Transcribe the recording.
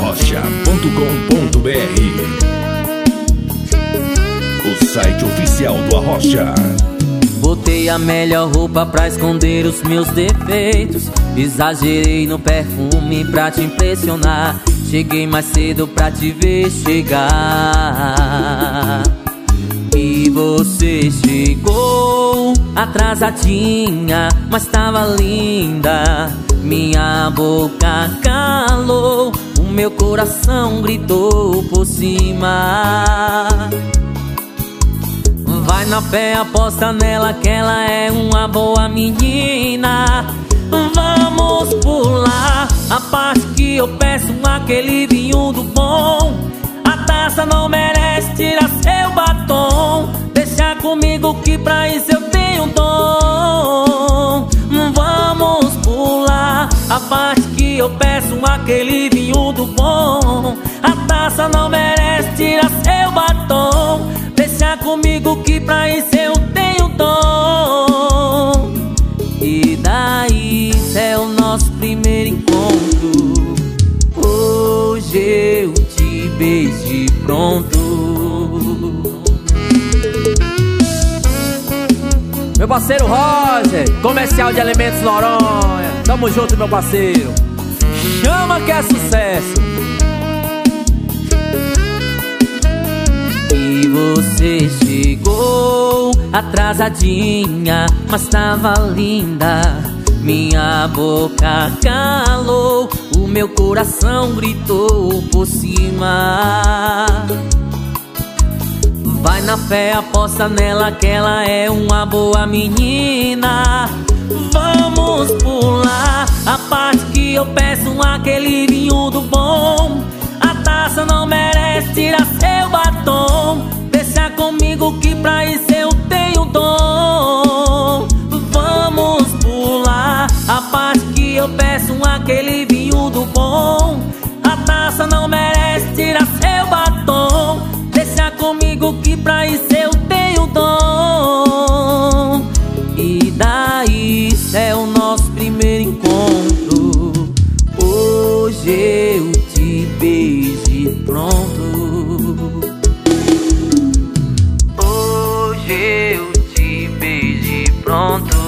arrocha.com.br O site oficial do Arrocha. Botei a melhor roupa pra esconder os meus defeitos. Exagerei no perfume pra te impressionar. Cheguei mais cedo pra te ver chegar. E você chegou atrasadinha Mas tava linda. Minha boca calou meu coração gritou por cima. Vai na fé, aposta nela que ela é uma boa menina. Vamos pular a parte que eu peço aquele vinho do bom. A taça não merece tirar seu batom. Deixa comigo que pra isso eu eu peço aquele vinho do bom. A taça não merece tirar seu batom. Deixa comigo que pra isso eu tenho dom. E daí é o nosso primeiro encontro. Hoje eu te beijo pronto. Meu parceiro Roger, comercial de alimentos Noronha. Tamo junto, meu parceiro. Chama que é sucesso. E você chegou atrasadinha, mas tava linda. Minha boca calou, o meu coração gritou por cima. Vai na fé, aposta nela que ela é uma boa menina. aquele vinho do bom. A taça não merece tirar seu batom. Deixa comigo que pra isso eu tenho dom. Vamos pular a parte que eu peço aquele vinho do bom. A taça não merece tirar seu batom. Deixa comigo que pra isso Hoje eu te beije pronto. Hoje eu te beije pronto.